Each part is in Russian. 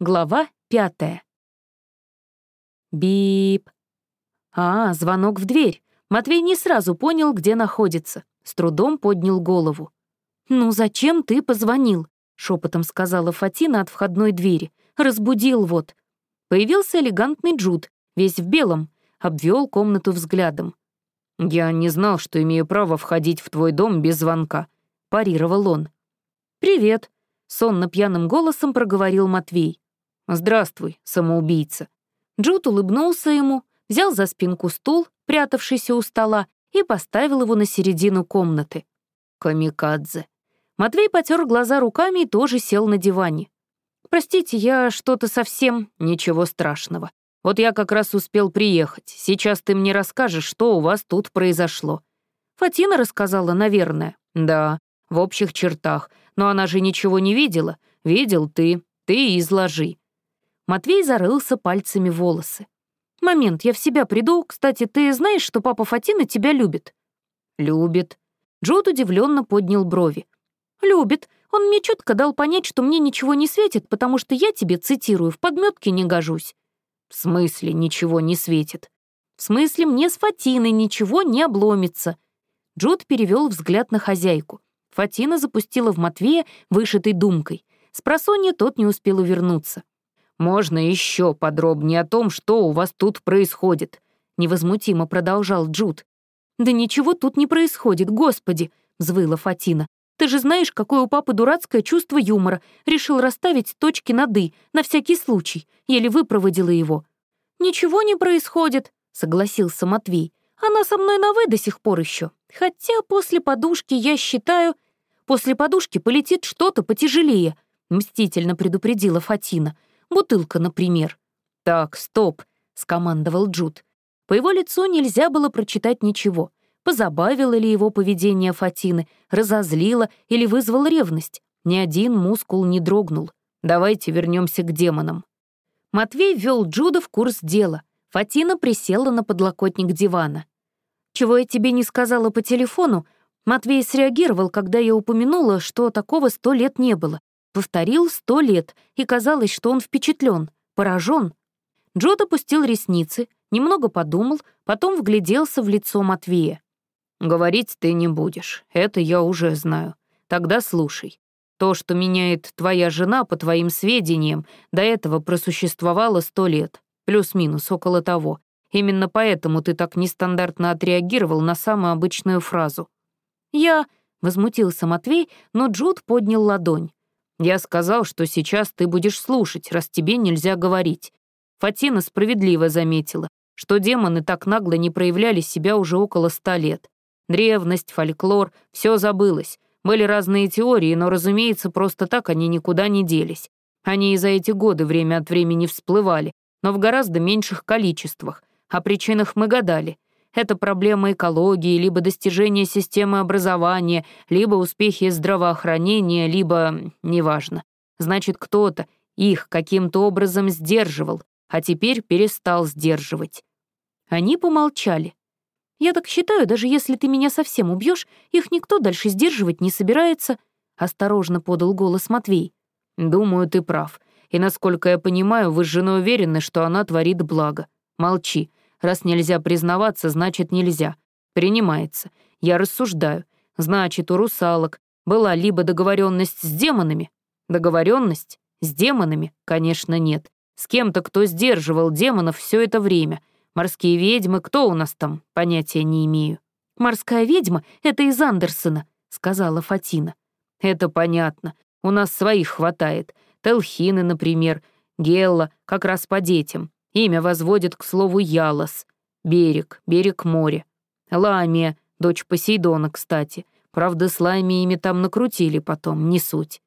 Глава пятая. Бип. А, звонок в дверь. Матвей не сразу понял, где находится. С трудом поднял голову. «Ну зачем ты позвонил?» — шепотом сказала Фатина от входной двери. «Разбудил вот». Появился элегантный Джуд, весь в белом, обвел комнату взглядом. «Я не знал, что имею право входить в твой дом без звонка», — парировал он. «Привет», — сонно пьяным голосом проговорил Матвей. «Здравствуй, самоубийца». Джуд улыбнулся ему, взял за спинку стул, прятавшийся у стола, и поставил его на середину комнаты. Камикадзе. Матвей потер глаза руками и тоже сел на диване. «Простите, я что-то совсем... Ничего страшного. Вот я как раз успел приехать. Сейчас ты мне расскажешь, что у вас тут произошло». Фатина рассказала, наверное. «Да, в общих чертах. Но она же ничего не видела. Видел ты. Ты изложи». Матвей зарылся пальцами в волосы. «Момент, я в себя приду. Кстати, ты знаешь, что папа Фатина тебя любит?» «Любит». Джуд удивленно поднял брови. «Любит. Он мне четко дал понять, что мне ничего не светит, потому что я тебе, цитирую, в подметке не гожусь». «В смысле ничего не светит?» «В смысле мне с Фатиной ничего не обломится». Джуд перевел взгляд на хозяйку. Фатина запустила в Матвея вышитой думкой. С просонья тот не успел увернуться. «Можно еще подробнее о том, что у вас тут происходит?» — невозмутимо продолжал Джуд. «Да ничего тут не происходит, господи!» — взвыла Фатина. «Ты же знаешь, какое у папы дурацкое чувство юмора. Решил расставить точки над «и», на всякий случай. Еле выпроводила его». «Ничего не происходит», — согласился Матвей. «Она со мной на «вы» до сих пор еще. Хотя после подушки, я считаю...» «После подушки полетит что-то потяжелее», — мстительно предупредила Фатина. Бутылка, например. «Так, стоп», — скомандовал Джуд. По его лицу нельзя было прочитать ничего. Позабавило ли его поведение Фатины, разозлило или вызвал ревность. Ни один мускул не дрогнул. Давайте вернемся к демонам. Матвей ввел Джуда в курс дела. Фатина присела на подлокотник дивана. «Чего я тебе не сказала по телефону?» Матвей среагировал, когда я упомянула, что такого сто лет не было. Повторил сто лет, и казалось, что он впечатлен, поражен. Джот опустил ресницы, немного подумал, потом вгляделся в лицо Матвея. «Говорить ты не будешь, это я уже знаю. Тогда слушай. То, что меняет твоя жена, по твоим сведениям, до этого просуществовало сто лет, плюс-минус около того. Именно поэтому ты так нестандартно отреагировал на самую обычную фразу. «Я...» — возмутился Матвей, но Джуд поднял ладонь. Я сказал, что сейчас ты будешь слушать, раз тебе нельзя говорить. Фатина справедливо заметила, что демоны так нагло не проявляли себя уже около ста лет. Древность, фольклор — все забылось. Были разные теории, но, разумеется, просто так они никуда не делись. Они и за эти годы время от времени всплывали, но в гораздо меньших количествах. О причинах мы гадали. Это проблема экологии, либо достижение системы образования, либо успехи здравоохранения, либо... неважно. Значит, кто-то их каким-то образом сдерживал, а теперь перестал сдерживать. Они помолчали. «Я так считаю, даже если ты меня совсем убьешь, их никто дальше сдерживать не собирается», — осторожно подал голос Матвей. «Думаю, ты прав. И, насколько я понимаю, вы с женой уверены, что она творит благо. Молчи. Раз нельзя признаваться, значит нельзя. Принимается. Я рассуждаю. Значит, у русалок была либо договоренность с демонами. Договоренность с демонами, конечно, нет. С кем-то, кто сдерживал демонов все это время. Морские ведьмы, кто у нас там, понятия не имею. «Морская ведьма — это из Андерсона», — сказала Фатина. «Это понятно. У нас своих хватает. Телхины, например. Гелла, как раз по детям. Имя возводит к слову Ялос. Берег, берег моря. Ламия, дочь Посейдона, кстати. Правда, с Ламиями там накрутили потом, не суть.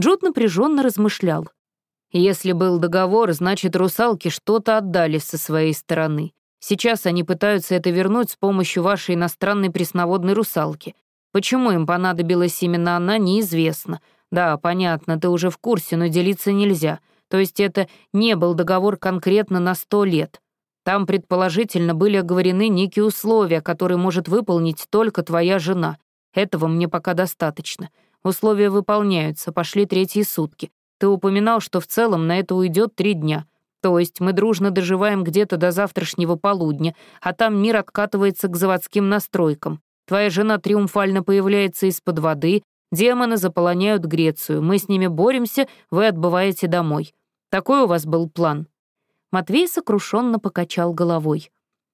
Джуд напряженно размышлял. Если был договор, значит, русалки что-то отдали со своей стороны. Сейчас они пытаются это вернуть с помощью вашей иностранной пресноводной русалки. Почему им понадобилась именно она, неизвестно. Да, понятно, ты уже в курсе, но делиться нельзя — то есть это не был договор конкретно на сто лет. Там, предположительно, были оговорены некие условия, которые может выполнить только твоя жена. Этого мне пока достаточно. Условия выполняются, пошли третьи сутки. ты упоминал, что в целом на это уйдет три дня. То есть мы дружно доживаем где-то до завтрашнего полудня, а там мир откатывается к заводским настройкам. Твоя жена триумфально появляется из-под воды, демоны заполоняют Грецию, мы с ними боремся, вы отбываете домой. Такой у вас был план». Матвей сокрушенно покачал головой.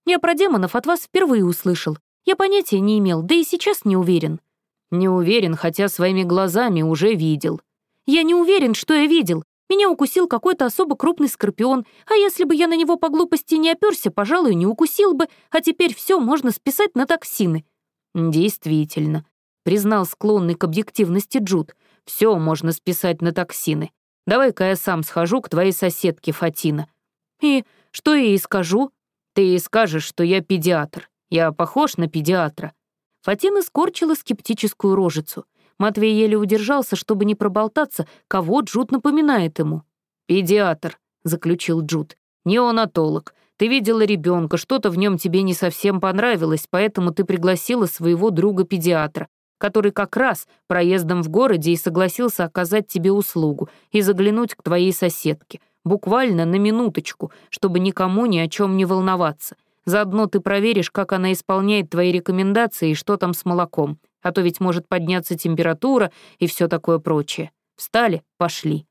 «Я про демонов от вас впервые услышал. Я понятия не имел, да и сейчас не уверен». «Не уверен, хотя своими глазами уже видел». «Я не уверен, что я видел. Меня укусил какой-то особо крупный скорпион, а если бы я на него по глупости не оперся, пожалуй, не укусил бы, а теперь все можно списать на токсины». «Действительно», — признал склонный к объективности Джуд, «все можно списать на токсины. Давай-ка я сам схожу к твоей соседке, Фатина». «И что я ей скажу?» «Ты ей скажешь, что я педиатр. Я похож на педиатра». Фатина скорчила скептическую рожицу — Матвей еле удержался, чтобы не проболтаться, кого Джуд напоминает ему. «Педиатр», — заключил Джуд. «Неонатолог. Ты видела ребенка, что-то в нем тебе не совсем понравилось, поэтому ты пригласила своего друга-педиатра, который как раз проездом в городе и согласился оказать тебе услугу и заглянуть к твоей соседке, буквально на минуточку, чтобы никому ни о чем не волноваться. Заодно ты проверишь, как она исполняет твои рекомендации и что там с молоком а то ведь может подняться температура и все такое прочее. Встали, пошли.